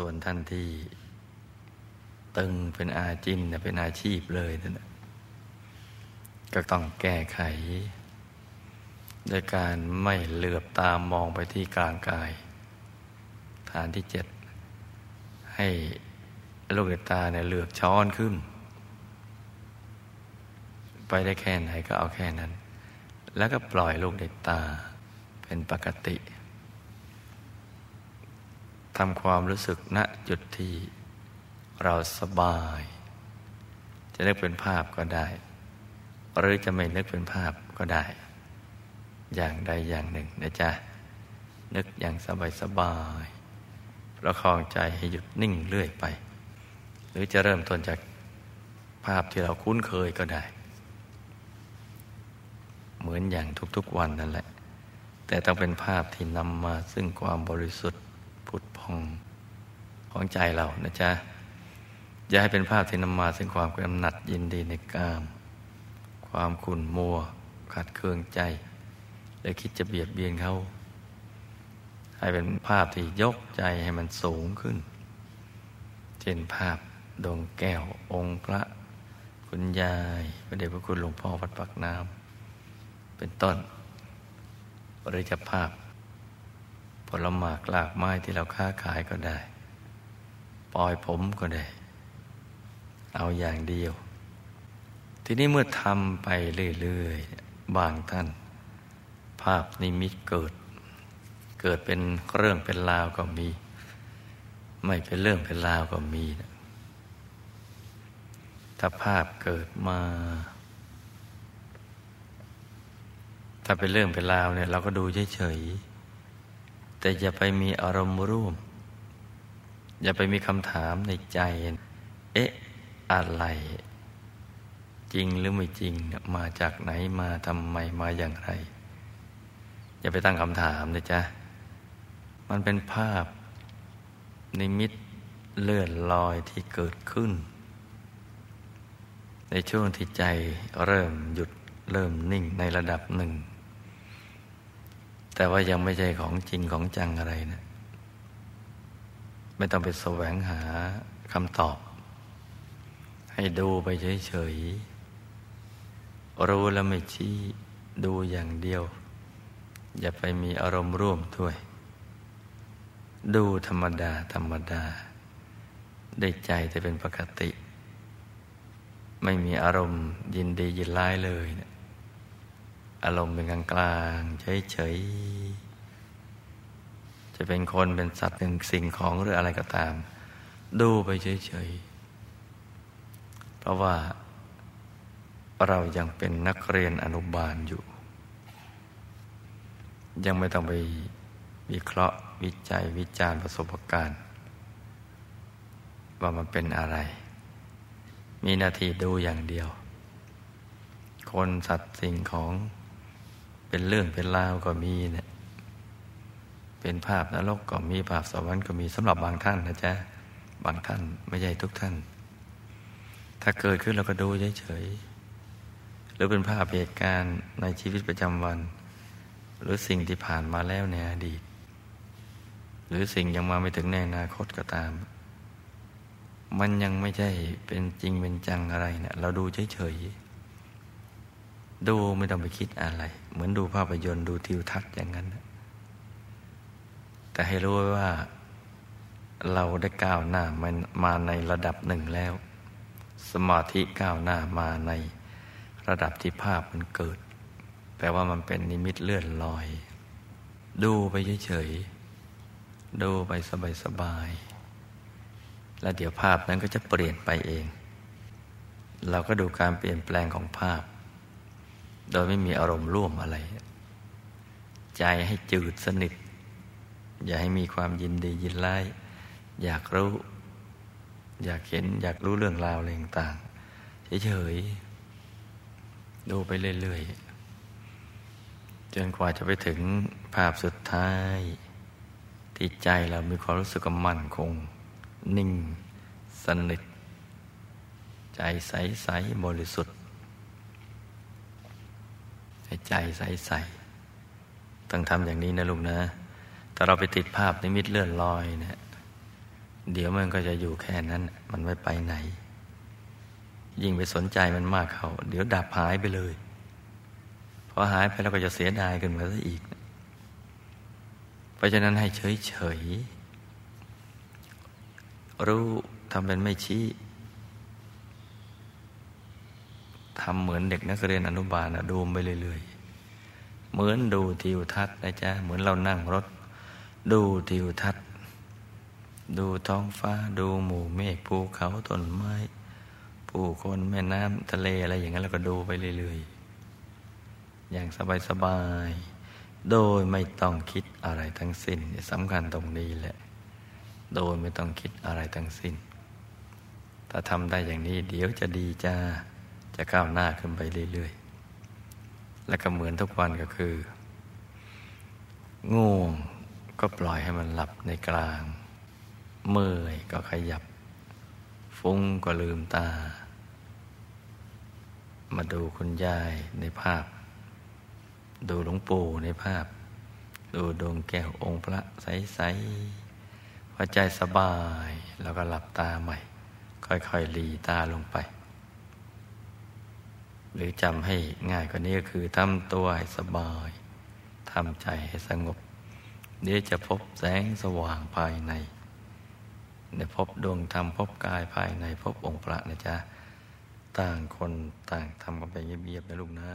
ส่วนท่านที่ตึงเป็นอาจินเป็นอาชีพเลยนั่นก็ต้องแก้ไขโดยการไม่เหลือบตามมองไปที่กลางกาย ฐานที่เจ็ดให้ลูกตาเนี่ยเหลือกช้อนขึ้น ไปได้แค่ไหนก็เอาแค่นั้น แล้วก็ปล่อยลูกเด็กตาเป็นปกติ ทำความรู้สึกณจุดที่เราสบาย จะนึกเป็นภาพก็ได้ หรือจะไม่นึกเป็นภาพก็ได้ อย่างใดอย่างหนึ่งนะจ๊ะ นึกอย่างสบายสบายประคองใจให้หยุดนิ่งเรื่อยไป หรือจะเริ่มต้นจากภาพที่เราคุ้นเคยก็ได้ เหมือนอย่างทุกๆวันนั่นแหละ แต่ต้องเป็นภาพที่นำมาซึ่งความบริสุทธิ์ ผุดพองของใจเรานะจ๊ะ อย่าให้เป็นภาพที่นำมาซึ่งความกำหนัดยินดีในกาม ความขุ่นมัวขัดเคืองใจ และคิดจะเบียดเบียนเขา ให้เป็นภาพที่ยกใจให้มันสูงขึ้น เช่นภาพดวงแก้วองค์พระคุณยายพระเดชพระคุณหลวงพ่อวัดปักน้ำเป็นต้นหรือจะภาพ ผลหมากลากไม้ที่เราค้าขายก็ได้ปล่อยผมก็ได้ เอาอย่างเดียว ทีนี้เมื่อทำไปเรื่อยๆบางท่าน ภาพนิมิตเกิด เกิดเป็นเรื่องเป็นราวก็มี ไม่เป็นเรื่องเป็นราวก็มีนะถ้าภาพเกิดมา ถ้าเป็นเรื่องเป็นราวเนี่ย เราก็ดูเฉยๆ แต่อย่าไปมีอารมณ์ร่วม อย่าไปมีคำถามในใจ เอ๊ะ อะไร จริงหรือไม่จริง มาจากไหนมาทำไมมาอย่างไร อย่าไปตั้งคำถามนะจ๊ะ มันเป็นภาพ นิมิตเลื่อนลอยที่เกิดขึ้น ในช่วงที่ใจเริ่มหยุดเริ่มนิ่งในระดับหนึ่ง แต่ว่ายังไม่ใช่ของจริงของจังอะไรนะ ไม่ต้องไปแสวงหาคำตอบ ให้ดูไปเฉยๆ รู้แล้วไม่ชี้ดูอย่างเดียว อย่าไปมีอารมณ์ร่วมด้วย ดูธรรมดา ธรรมดา ได้ใจจะเป็นปกติ ไม่มีอารมณ์ยินดียินร้ายเลยนะ อารมณ์เป็นกลางกลางเฉยๆ จะเป็นคนเป็นสัตว์หนึ่งสิ่งของหรืออะไรก็ตาม ดูไปเฉยๆ เพราะว่าเรายังเป็นนักเรียนอนุบาลอยู่ ยังไม่ต้องไปวิเคราะห์วิจัยวิจารณ์ประสบการณ์ ว่ามันเป็นอะไร มีหน้าที่ดูอย่างเดียว คนสัตว์สิ่งของ เป็นเรื่องเป็นราวก็มีเนี่ยเป็นภาพนรกก็มีภาพสวรรค์ก็มีสำหรับบางท่านนะจ๊ะบางท่านไม่ใช่ทุกท่าน ถ้าเกิดขึ้นเราก็ดูเฉยๆหรือเป็นภาพเหตุการณ์ในชีวิตประจำวัน หรือสิ่งที่ผ่านมาแล้วในอดีต หรือสิ่งยังมาไม่ถึงในอนาคตก็ตาม มันยังไม่ใช่เป็นจริงเป็นจังอะไรเนะี่ยเราดูเฉยๆ ดูไม่ต้องไปคิดอะไร เหมือนดูภาพยนตร์ดูทิวทัศน์อย่างนั้น แต่ให้รู้ว่าเราได้ก้าวหน้ามาในระดับหนึ่งแล้ว สมาธิก้าวหน้ามาในระดับที่ภาพมันเกิด แปลว่ามันเป็นนิมิตเลื่อนลอย ดูไปเฉยๆดูไปสบายๆแล้วเดี๋ยวภาพนั้นก็จะเปลี่ยนไปเอง เราก็ดูการเปลี่ยนแปลงของภาพ โดยไม่มีอารมณ์ร่วมอะไร ใจให้จืดสนิท อย่าให้มีความยินดียินไล่อยากรู้ อยากเห็น อยากรู้เรื่องราวอะไรต่างๆเฉยๆดูไปเรื่อยๆจนกว่าจะไปถึงภาพสุดท้าย ที่ใจเรามีความรู้สึกมั่นคง นิ่ง สนิท ใจใส ๆ บริสุทธิ ให้ใจใสๆต้องทำอย่างนี้นะลุงนะแต่เราไปติดภาพนิมิตเลื่อนลอยเนะี่ยเดี๋ยวมันก็จะอยู่แค่นั้น มันไม่ไปไหน ยิ่งไปสนใจมันมากเขาเดี๋ยวดับหายไปเลยพอหายไปเราก็จะเสียดายกันมาซะอีก เพราะฉะนั้นให้เฉยเฉยรู้ทำเป็นไม่ชี้ทำเหมือนเด็กนักเรียนอนุบาลนะดูไปเรื่อยๆ เหมือนดูทิวทัศน์นะจ๊ะ เหมือนเรานั่งรถ ดูทิวทัศน์ ดูท้องฟ้าดูหมู่เมฆภูเขาต้นไม้ ผู้คนแม่น้ำทะเลอะไรอย่างนั้นเราก็ดูไปเรื่อยๆ อย่างสบายๆ โดยไม่ต้องคิดอะไรทั้งสิ้นสำคัญตรงนี้แหละ โดยไม่ต้องคิดอะไรทั้งสิ้น ถ้าทำได้อย่างนี้เดี๋ยวจะดีจ้า จะก้าวหน้าขึ้นไปเรื่อยๆ และก็เหมือนทุกวันก็คือ ง่วงก็ปล่อยให้มันหลับในกลาง เมื่อยก็ขยับ ฟุ้งก็ลืมตา มาดูคุณยายในภาพ ดูหลวงปู่ในภาพ ดูดวงแก้วองค์พระใสๆพอใจสบายแล้วก็หลับตาใหม่ ค่อยๆหลีตาลงไป หรือจำให้ง่ายกว่านี้ก็คือทำตัวให้สบายทำใจให้สงบเดี๋ยวจะพบแสงสว่างภายในในพบดวงธรรมพบกายภายในพบองค์พระนะจ๊ะ ต่างคนต่างทำกันไปเงียบๆนะลูกนะ